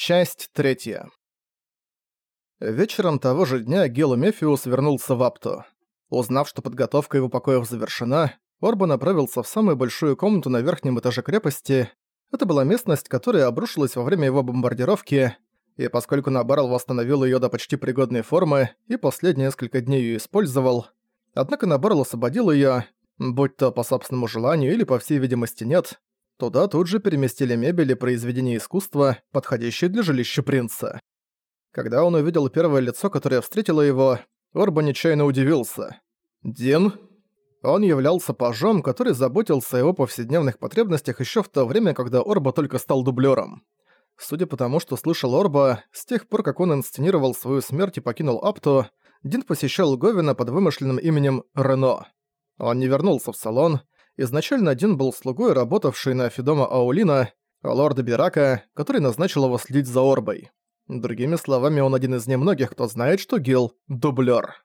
Часть третья. Вечером того же дня Гел Мефиус вернулся в Апту. Узнав, что подготовка его покоев завершена, Орба направился в самую большую комнату на верхнем этаже крепости. Это была местность, которая обрушилась во время его бомбардировки, и поскольку Набарл восстановил ее до почти пригодной формы и последние несколько дней ее использовал, однако Набарл освободил ее, будь то по собственному желанию или по всей видимости нет, Туда тут же переместили мебель и произведения искусства, подходящие для жилища принца. Когда он увидел первое лицо, которое встретило его, Орба нечаянно удивился. «Дин?» Он являлся пажом, который заботился о его повседневных потребностях еще в то время, когда Орба только стал дублером. Судя по тому, что слышал Орба, с тех пор, как он инсценировал свою смерть и покинул Апту, Дин посещал Говина под вымышленным именем Рено. Он не вернулся в салон, Изначально один был слугой, работавший на Федома Аулина, лорда Бирака, который назначил его следить за Орбой. Другими словами, он один из немногих, кто знает, что Гил – дублер.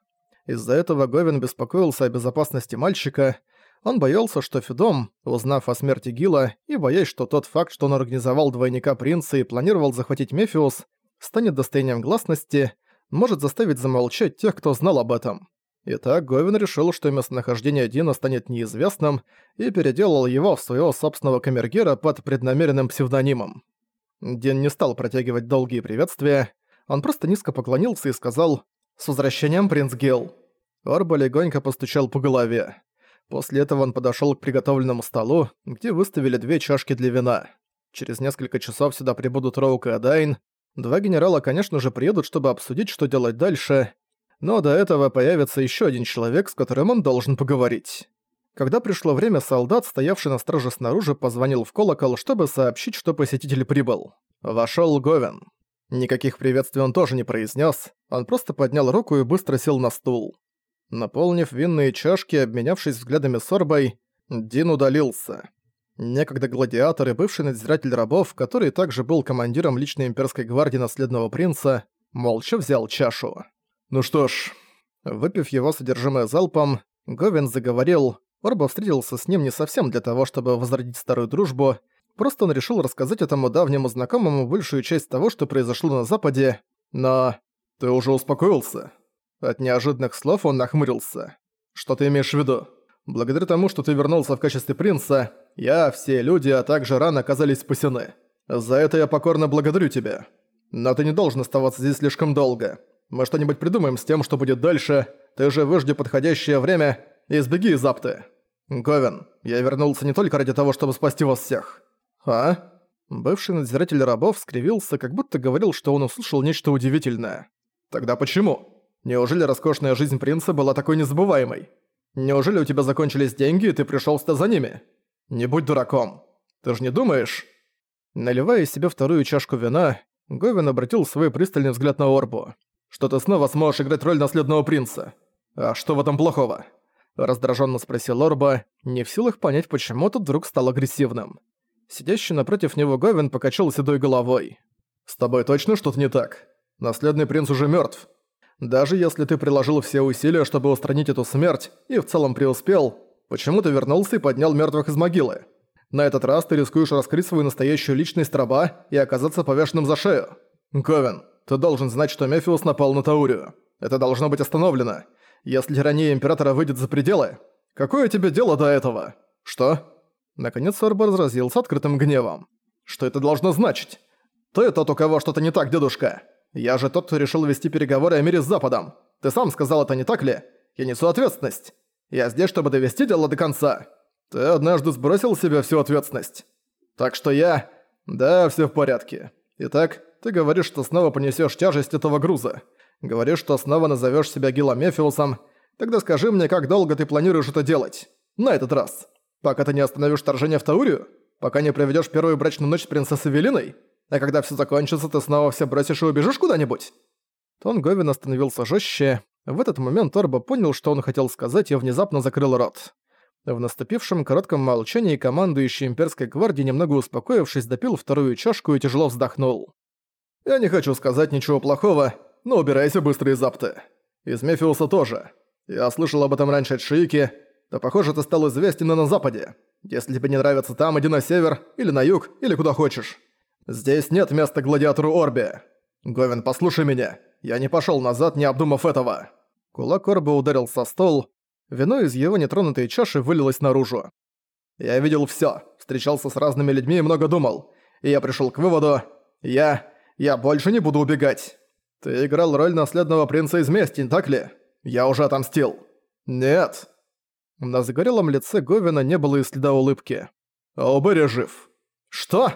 Из-за этого Говин беспокоился о безопасности мальчика. Он боялся, что Федом, узнав о смерти Гила и боясь, что тот факт, что он организовал двойника принца и планировал захватить Мефиус, станет достоянием гласности, может заставить замолчать тех, кто знал об этом. Итак, Говин решил, что местонахождение Дина станет неизвестным, и переделал его в своего собственного камергера под преднамеренным псевдонимом. Дин не стал протягивать долгие приветствия, он просто низко поклонился и сказал «С возвращением, принц Гилл». Орба легонько постучал по голове. После этого он подошёл к приготовленному столу, где выставили две чашки для вина. Через несколько часов сюда прибудут Роук и Адайн. Два генерала, конечно же, приедут, чтобы обсудить, что делать дальше, но до этого появится еще один человек, с которым он должен поговорить. Когда пришло время, солдат, стоявший на страже снаружи, позвонил в колокол, чтобы сообщить, что посетитель прибыл. Вошел Говен. Никаких приветствий он тоже не произнес, он просто поднял руку и быстро сел на стул. Наполнив винные чашки, обменявшись взглядами с Орбой, Дин удалился. Некогда гладиатор и бывший надзиратель рабов, который также был командиром личной имперской гвардии наследного принца, молча взял чашу. Ну что ж, выпив его содержимое залпом, Говин заговорил, Орба встретился с ним не совсем для того, чтобы возродить старую дружбу, просто он решил рассказать этому давнему знакомому большую часть того, что произошло на Западе, но... «Ты уже успокоился?» От неожиданных слов он нахмурился. «Что ты имеешь в виду? Благодаря тому, что ты вернулся в качестве принца, я, все люди, а также Ран оказались спасены. За это я покорно благодарю тебя. Но ты не должен оставаться здесь слишком долго. Мы что-нибудь придумаем с тем, что будет дальше. Ты же выжди подходящее время и сбеги из Апты. Говен, я вернулся не только ради того, чтобы спасти вас всех. А? Бывший надзиратель рабов скривился, как будто говорил, что он услышал нечто удивительное. Тогда почему? Неужели роскошная жизнь принца была такой незабываемой? Неужели у тебя закончились деньги, и ты пришёл сюда за ними? Не будь дураком. Ты же не думаешь? Наливая себе вторую чашку вина, Говен обратил свой пристальный взгляд на Орбу что ты снова сможешь играть роль наследного принца. А что в этом плохого?» Раздраженно спросил Орба, не в силах понять, почему тот вдруг стал агрессивным. Сидящий напротив него Говин покачал седой головой. «С тобой точно что-то не так? Наследный принц уже мертв. Даже если ты приложил все усилия, чтобы устранить эту смерть, и в целом преуспел, почему ты вернулся и поднял мертвых из могилы? На этот раз ты рискуешь раскрыть свою настоящую личность раба и оказаться повешенным за шею. Говин, ты должен знать, что Мефиус напал на Таурию. Это должно быть остановлено. Если тирания Императора выйдет за пределы, какое тебе дело до этого? Что? Наконец Орба разразился открытым гневом. Что это должно значить? Ты тот, у кого что-то не так, дедушка. Я же тот, кто решил вести переговоры о мире с Западом. Ты сам сказал это, не так ли? Я несу ответственность. Я здесь, чтобы довести дело до конца. Ты однажды сбросил с себя всю ответственность. Так что я... Да, все в порядке. Итак, ты говоришь, что снова понесешь тяжесть этого груза. Говоришь, что снова назовешь себя Гилом Мефиусом. Тогда скажи мне, как долго ты планируешь это делать? На этот раз. Пока ты не остановишь вторжение в Таурию? Пока не проведешь первую брачную ночь с принцессой Велиной? А когда все закончится, ты снова все бросишь и убежишь куда-нибудь?» Тон Говин остановился жестче. В этот момент Торба понял, что он хотел сказать, и внезапно закрыл рот. В наступившем коротком молчании командующий имперской гвардией, немного успокоившись, допил вторую чашку и тяжело вздохнул. Я не хочу сказать ничего плохого, но убирайся быстро из Апты. Из Мефиуса тоже. Я слышал об этом раньше от Шиики, то, похоже, ты стал известен и на Западе. Если тебе не нравится там, иди на север, или на юг, или куда хочешь. «Здесь нет места гладиатору Орби! Говен, послушай меня! Я не пошёл назад, не обдумав этого!» Кулак Орба ударил со стол, вино из его нетронутой чаши вылилось наружу. «Я видел всё, встречался с разными людьми и много думал, и я пришёл к выводу, я... я больше не буду убегать. Ты играл роль наследного принца из мести, не так ли? Я уже отомстил». «Нет». На загорелом лице Говина не было и следа улыбки. «Обери жив». «Что?»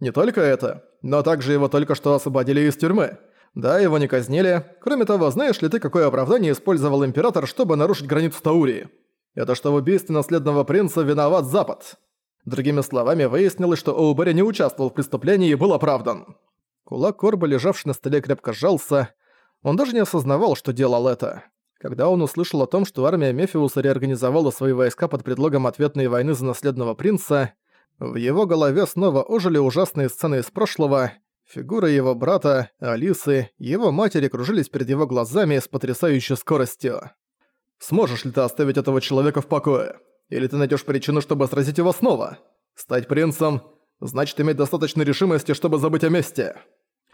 «Не только это, но также его только что освободили из тюрьмы. Да, его не казнили. Кроме того, знаешь ли ты, какое оправдание использовал Император, чтобы нарушить границу Таурии? Это что в убийстве наследного принца виноват Запад. Другими словами, выяснилось, что Оубери не участвовал в преступлении и был оправдан. Кулак Корба, лежавший на столе, крепко сжался. Он даже не осознавал, что делал это. Когда он услышал о том, что армия Мефиуса реорганизовала свои войска под предлогом ответной войны за наследного принца, в его голове снова ожили ужасные сцены из прошлого. Фигуры его брата, Алисы, его матери кружились перед его глазами с потрясающей скоростью. «Сможешь ли ты оставить этого человека в покое? Или ты найдешь причину, чтобы сразить его снова? Стать принцем – значит иметь достаточно решимости, чтобы забыть о мести.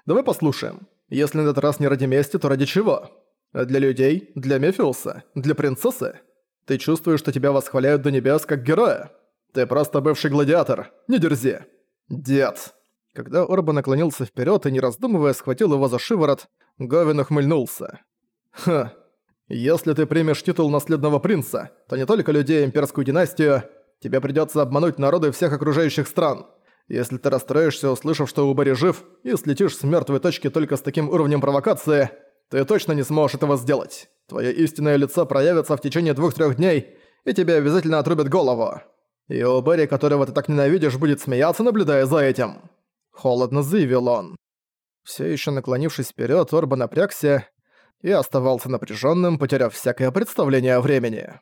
Давай послушаем. Если на этот раз не ради мести, то ради чего?» Для людей, для Мефиуса, для принцессы. Ты чувствуешь, что тебя восхваляют до небес как героя. Ты просто бывший гладиатор. Не дерзи. Дед. Когда Орба наклонился вперед и, не раздумывая, схватил его за шиворот, Говин ухмыльнулся. «Ха. Если ты примешь титул наследного принца, то не только людей имперскую династию, тебе придется обмануть народы всех окружающих стран. Если ты расстроишься, услышав, что Убари жив, и слетишь с мертвой точки только с таким уровнем провокации, ты точно не сможешь этого сделать. Твое истинное лицо проявится в течение двух-трех дней, и тебе обязательно отрубят голову. И у Берри, которого ты так ненавидишь, будет смеяться, наблюдая за этим. Холодно заявил он. Все еще наклонившись вперед, Орба напрягся и оставался напряженным, потеряв всякое представление о времени.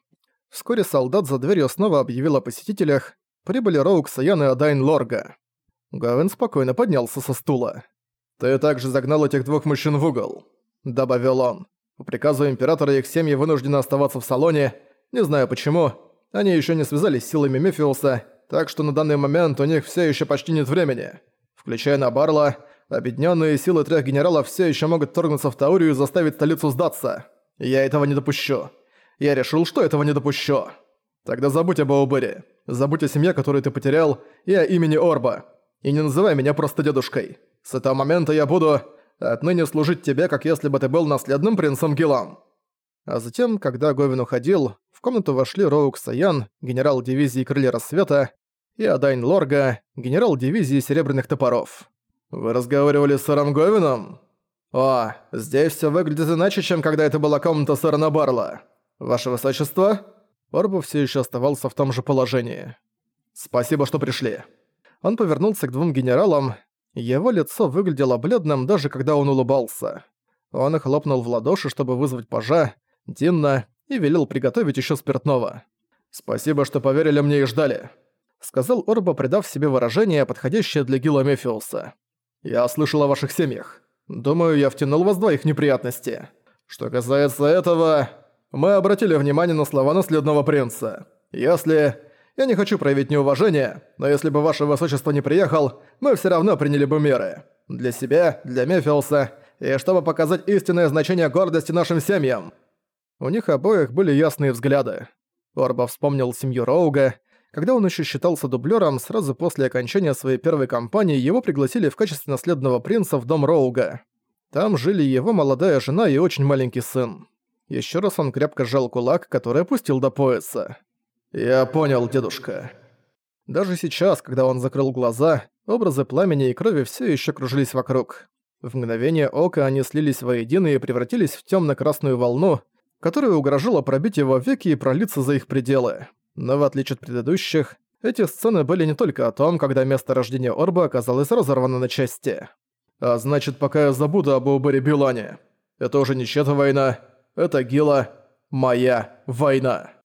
Вскоре солдат за дверью снова объявил о посетителях. Прибыли Роук Саян и Адайн Лорга. Гавин спокойно поднялся со стула. «Ты также загнал этих двух мужчин в угол добавил он. По приказу императора их семьи вынуждены оставаться в салоне. Не знаю почему. Они еще не связались с силами Мефиуса, так что на данный момент у них все еще почти нет времени. Включая на Барла, объединенные силы трех генералов все еще могут торгнуться в Таурию и заставить столицу сдаться. Я этого не допущу. Я решил, что этого не допущу. Тогда забудь об Аубере. Забудь о семье, которую ты потерял, и о имени Орба. И не называй меня просто дедушкой. С этого момента я буду отныне служить тебе, как если бы ты был наследным принцем Гилам». А затем, когда Говин уходил, в комнату вошли Роук Саян, генерал дивизии Крылья Рассвета, и Адайн Лорга, генерал дивизии Серебряных Топоров. «Вы разговаривали с сэром Говином?» «О, здесь все выглядит иначе, чем когда это была комната сэра Набарла. Ваше Высочество?» Орбу все еще оставался в том же положении. «Спасибо, что пришли». Он повернулся к двум генералам, его лицо выглядело бледным, даже когда он улыбался. Он хлопнул в ладоши, чтобы вызвать пажа, Динна, и велел приготовить еще спиртного. «Спасибо, что поверили мне и ждали», — сказал Орба, придав себе выражение, подходящее для Гила Мефиуса. «Я слышал о ваших семьях. Думаю, я втянул вас двоих в неприятности. Что касается этого, мы обратили внимание на слова наследного принца. Если я не хочу проявить неуважение, но если бы ваше высочество не приехал, мы все равно приняли бы меры. Для себя, для Мефилса, и чтобы показать истинное значение гордости нашим семьям». У них обоих были ясные взгляды. Орба вспомнил семью Роуга. Когда он еще считался дублером, сразу после окончания своей первой кампании его пригласили в качестве наследного принца в дом Роуга. Там жили его молодая жена и очень маленький сын. Еще раз он крепко сжал кулак, который опустил до пояса. «Я понял, дедушка». Даже сейчас, когда он закрыл глаза, образы пламени и крови все еще кружились вокруг. В мгновение ока они слились воедино и превратились в темно-красную волну, которая угрожала пробить его веки и пролиться за их пределы. Но в отличие от предыдущих, эти сцены были не только о том, когда место рождения Орба оказалось разорвано на части. А значит, пока я забуду об Убере Билане. Это уже не чья-то война, это Гила, моя война.